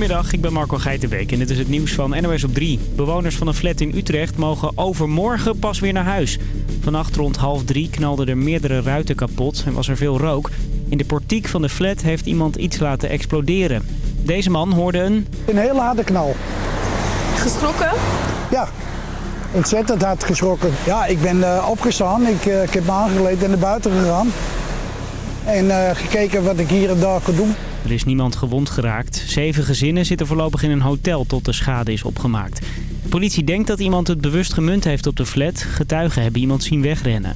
Goedemiddag, ik ben Marco Geitenbeek en dit is het nieuws van NOS op 3. Bewoners van een flat in Utrecht mogen overmorgen pas weer naar huis. Vannacht rond half drie knalden er meerdere ruiten kapot en was er veel rook. In de portiek van de flat heeft iemand iets laten exploderen. Deze man hoorde een... Een hele harde knal. Geschrokken? Ja, ontzettend hard geschrokken. Ja, ik ben uh, opgestaan, ik, uh, ik heb me aangekleed en naar buiten gegaan. En uh, gekeken wat ik hier en daar kon doen. Er is niemand gewond geraakt. Zeven gezinnen zitten voorlopig in een hotel tot de schade is opgemaakt. De politie denkt dat iemand het bewust gemunt heeft op de flat. Getuigen hebben iemand zien wegrennen.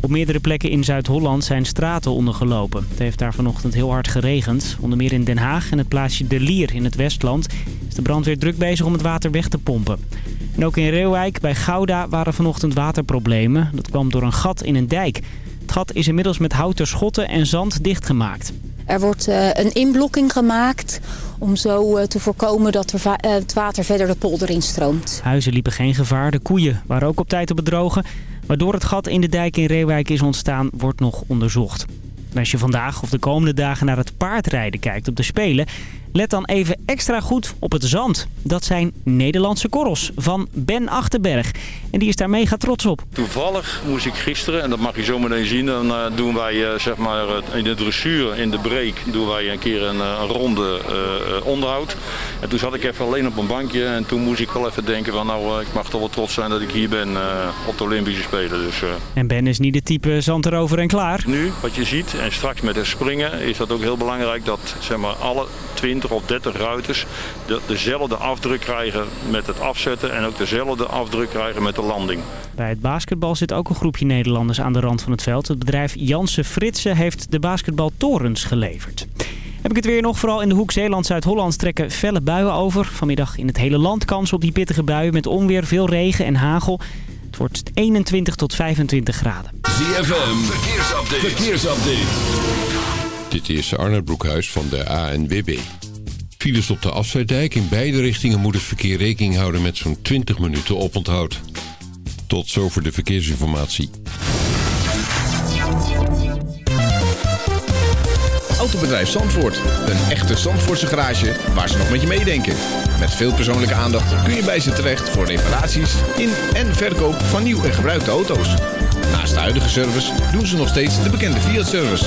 Op meerdere plekken in Zuid-Holland zijn straten ondergelopen. Het heeft daar vanochtend heel hard geregend. Onder meer in Den Haag en het plaatsje De Lier in het Westland... is de brandweer druk bezig om het water weg te pompen. En ook in Reeuwijk bij Gouda waren vanochtend waterproblemen. Dat kwam door een gat in een dijk. Het gat is inmiddels met houten schotten en zand dichtgemaakt. Er wordt uh, een inblokking gemaakt om zo uh, te voorkomen dat uh, het water verder de polder instroomt. Huizen liepen geen gevaar. De koeien waren ook op tijd op het drogen. Waardoor het gat in de dijk in Reewijk is ontstaan, wordt nog onderzocht. Als je vandaag of de komende dagen naar het paardrijden kijkt op de Spelen... let dan even extra goed op het zand. Dat zijn Nederlandse korrels van Ben Achterberg. En die is daar mega trots op. Toevallig moest ik gisteren, en dat mag je zo meteen zien... dan uh, doen wij uh, zeg maar in de dressuur, in de break... doen wij een keer een, een ronde uh, onderhoud. En toen zat ik even alleen op een bankje... en toen moest ik wel even denken van... nou, ik mag toch wel trots zijn dat ik hier ben op de Olympische Spelen. Dus, En Ben is niet de type zand erover en klaar. Nu, wat je ziet, en straks met het springen... is dat ook heel belangrijk dat zeg maar, alle 20 of 30 ruiters... De, dezelfde afdruk krijgen met het afzetten... en ook dezelfde afdruk krijgen met de landing. Bij het basketbal zit ook een groepje Nederlanders aan de rand van het veld. Het bedrijf Janse Fritsen heeft de basketbaltorens geleverd. Heb ik het weer nog. Vooral in de hoek Zeeland-Zuid-Holland trekken felle buien over. Vanmiddag in het hele land kans op die pittige buien met onweer, veel regen en hagel. Het wordt 21 tot 25 graden. ZFM, verkeersupdate. verkeersupdate. Dit is Arne Broekhuis van de ANWB. Files op de Afsluitdijk. In beide richtingen moet het verkeer rekening houden met zo'n 20 minuten oponthoud. Tot zover de verkeersinformatie. Autobedrijf Zandvoort. Een echte Zandvoortse garage waar ze nog met je meedenken. Met veel persoonlijke aandacht kun je bij ze terecht voor reparaties in en verkoop van nieuw en gebruikte auto's. Naast de huidige service doen ze nog steeds de bekende Fiat-service.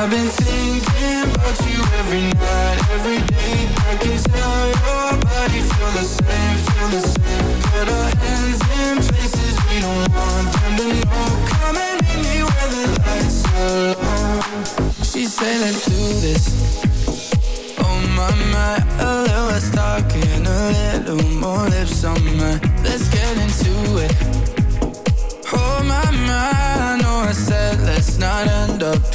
I've been thinking about you every night, every day. I can tell your body feel the same, feel the same. Put our hands in places we don't want them to know. And meet me where the lights are low. She say let's do this.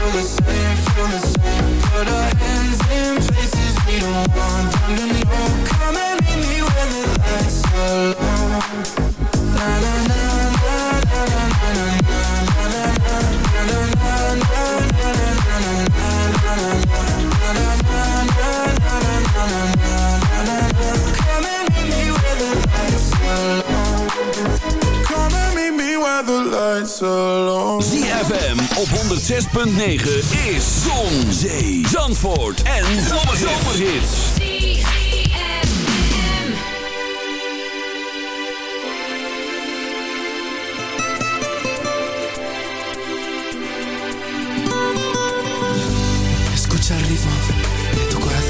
feel the same, feel the same. Put our in places we don't want ZFM op 106.9 is Zon, Zee, Zandvoort en Zomerhits. Escucha el ritmo de tu corazón.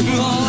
Oh.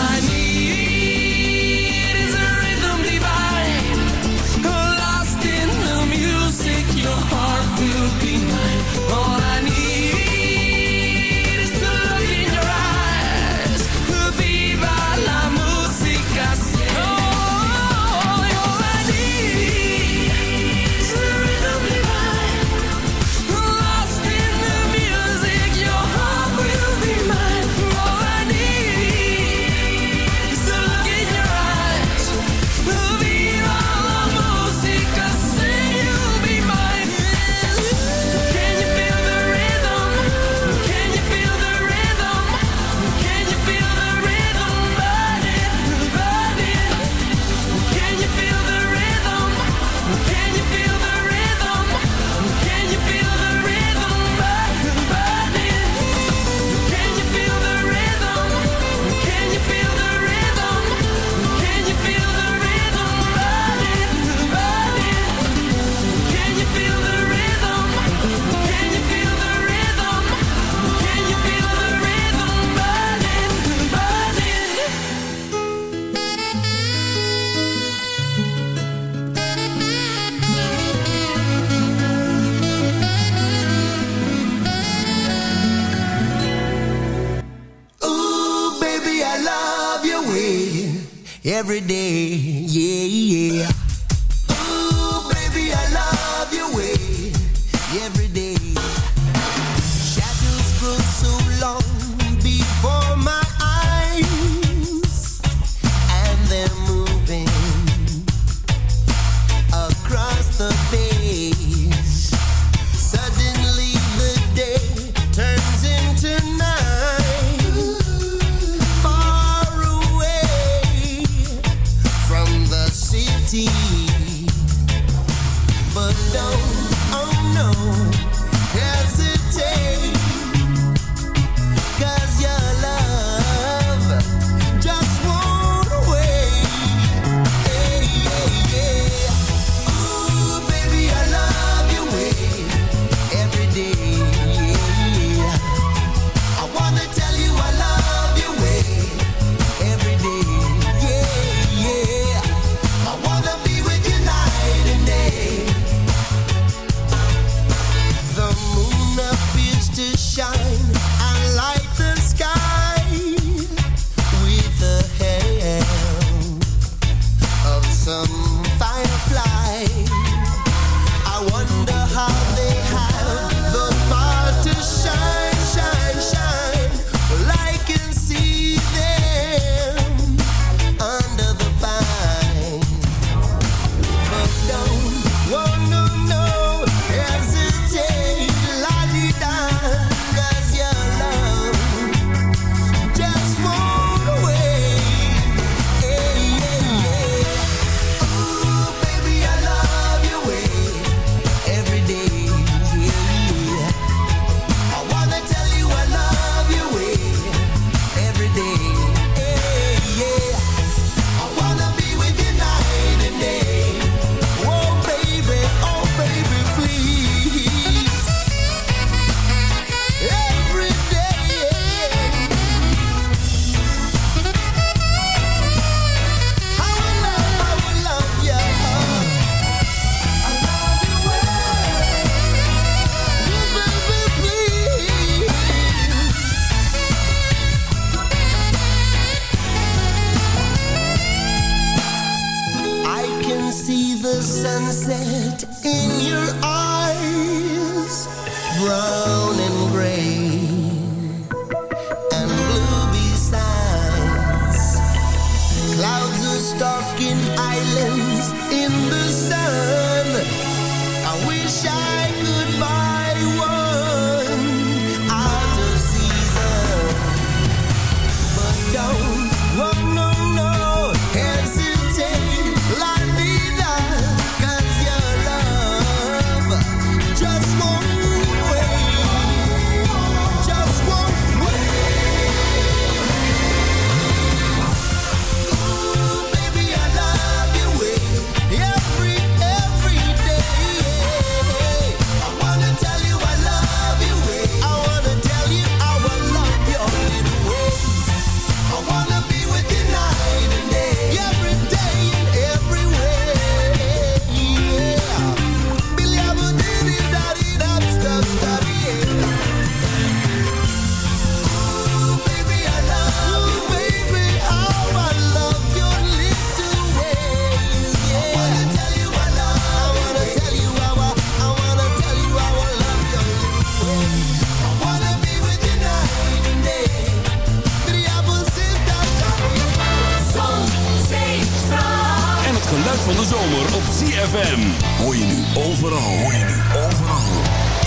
van de zomer op ZFM. Hoor je nu overal, hoor je nu overal.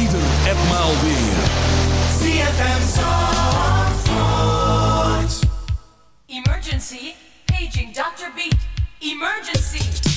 Ieder en maal weer. ZFM Zandvoort. Emergency, paging Dr. Beat. Emergency.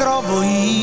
Trovo io.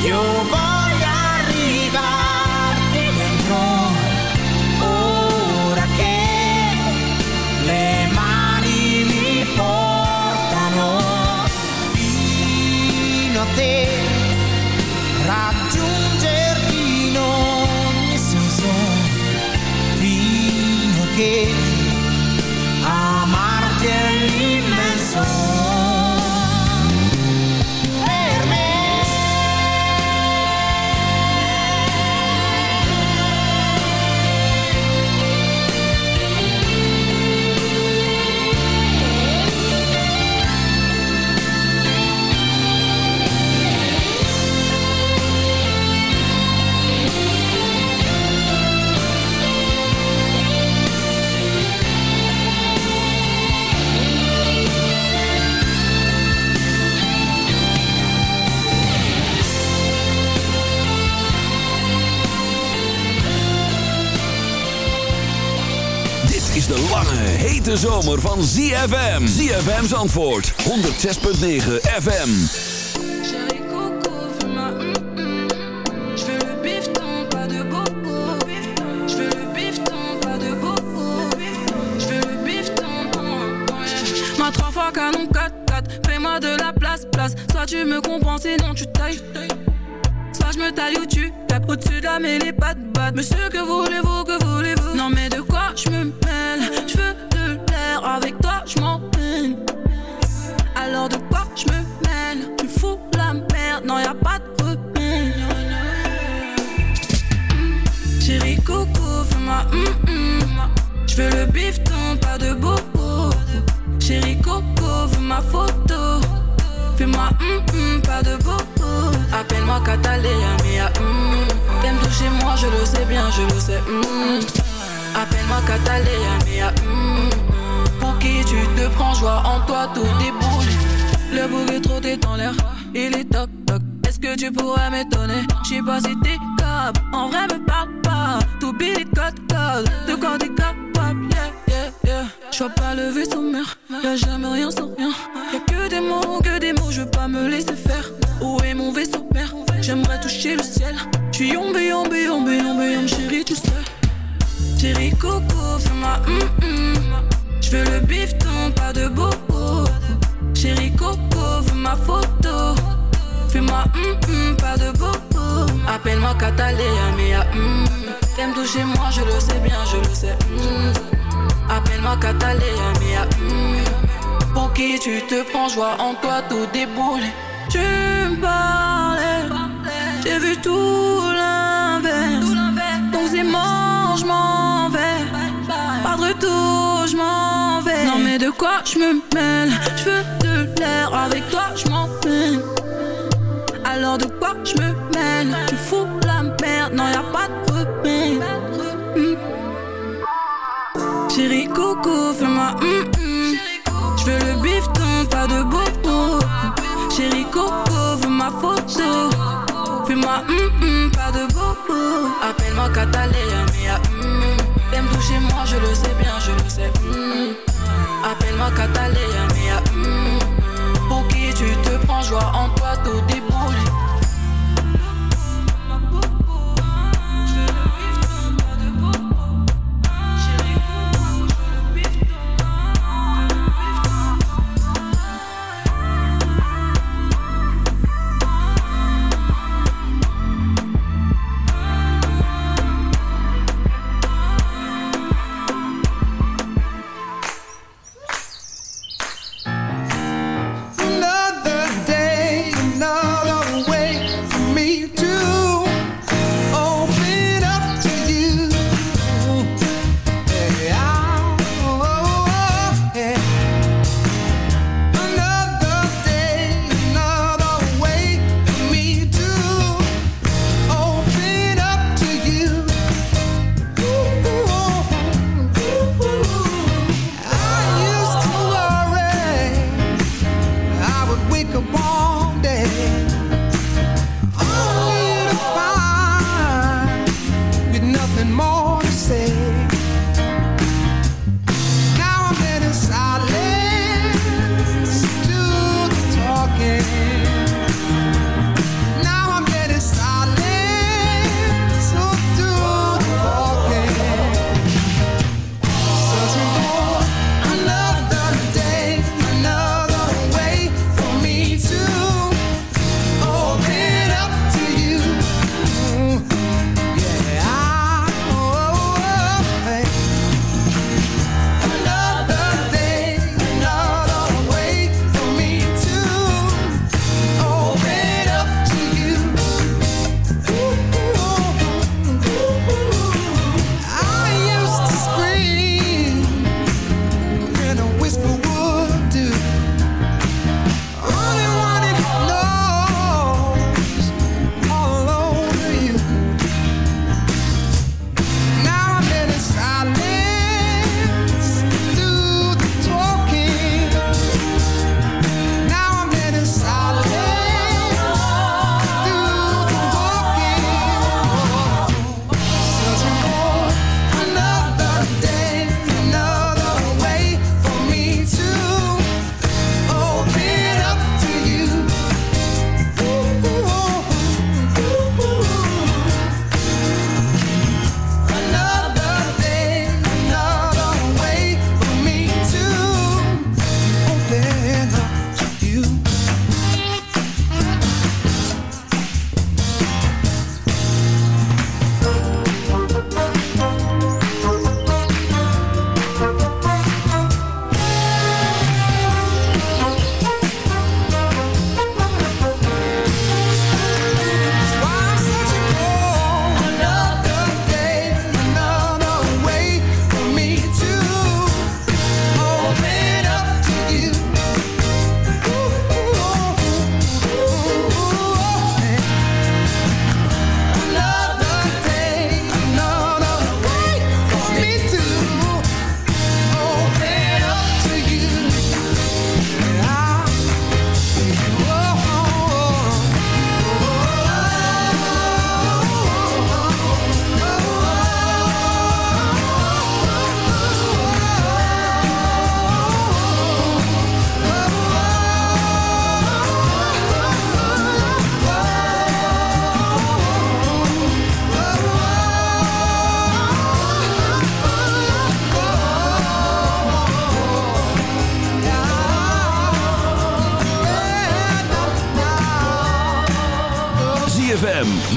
You're hete zomer van ZFM. ZFM's antwoord. 106.9 FM. Fais-moi hum hum. Je veux le bifton, pas de bobo. Je veux le bifton, pas de bobo. Je veux le bifton, ouais. Ma trois fois canon 4-4, fais-moi de la place, place. Soit tu me comprends, sinon tu tailles. Soit je me taille ou tu tapes au-dessus de la mêlée, pas de batte. Monsieur, que voulez-vous, que Coco, fais-moi hum hum. Je veux le bifton, pas de bobo. Chérie Coco, veux ma photo. Fais-moi hum pas de bobo. Appelle-moi Catalina, mia hum. T'aimes toucher moi, je le sais bien, je le sais hum. Appelle-moi Catalina, mia hum. Pour qui tu te prends, joie en toi, tout déboule. Le bouc est trop dans l'air, il est toc toc. Est-ce que tu pourrais m'étonner? J'sais pas si t'es en vrai me parle pas. Tout billet code code, de quoi t'es capable, yeah yeah yeah. J'vois pas le vaisseau mère, y'a jamais rien sans rien. Y'a que des mots, que des mots, je veux pas me laisser faire. Où est mon vaisseau père? J'aimerais toucher le ciel. J'suis yombe, yombe, yombe, yombe, yombe, chérie, tu sais. Chérie Coco, fais-moi hum hum. J'veux le bifton, pas de bobo. Chérie Coco, veux ma photo. Fais-moi hum hum, pas de bobo. Appelle-moi Catalina, mia hum. T'aimes toucher moi, je le sais bien, je le sais. hum. Appelle-moi Catalina, mia hum. Pour qui tu te prends, joie en toi, tout déboule. Tu me parlais, j'ai vu tout l'inverse. Donc c'est mort, je m'en vais. Pas de retour, je m'en vais. Non mais de quoi je me mêle? Je veux de l'air avec toi, je m'en peine. Alors de quoi je me mêle Tu fous la merde, non y'a pas de repère. Hmm. Chérie Coco, fais-moi hum hum. Je veux le bifton, pas de bobo. Chérie Coco, veux ma photo. Fais-moi hum hum, pas de bobo. Appelle-moi Catalina, mia hum. T'aimes toucher moi, je le sais bien, je le sais. hum. Appelle-moi Catalina, mia hum.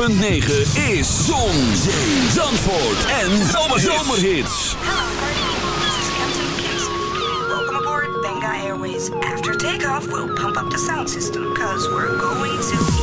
106.9 is Zon, Zee, Zandvoort en Zomerhits. Welcome aboard Benga Airways. After takeoff, we'll pump up the sound system, cause we're going to...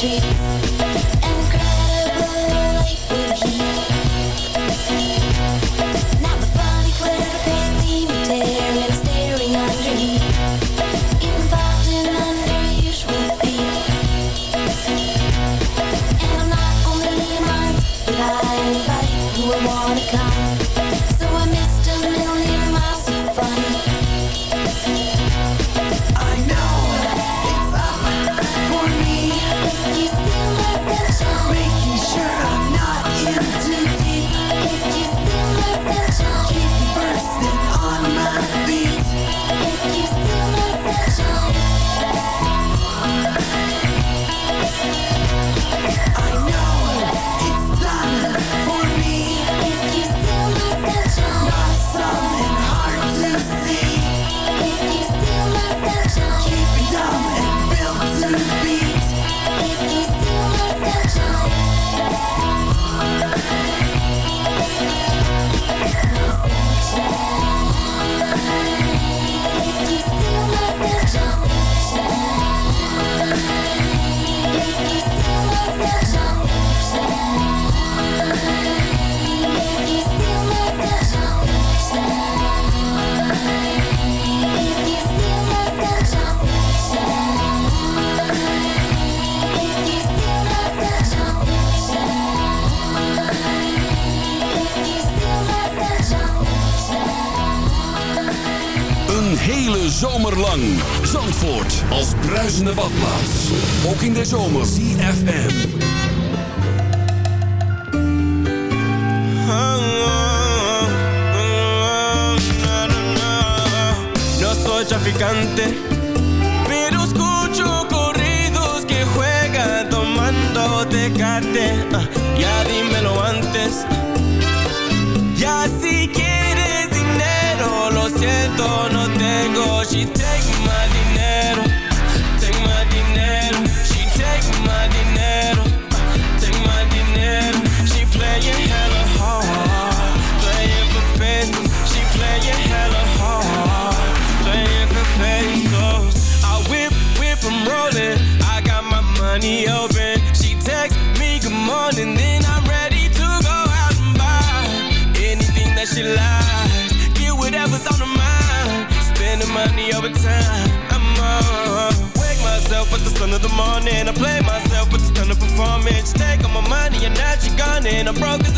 Je. Pero escucho corridos que juega tomando tecate. Uh, ya dímelo antes. I'm broke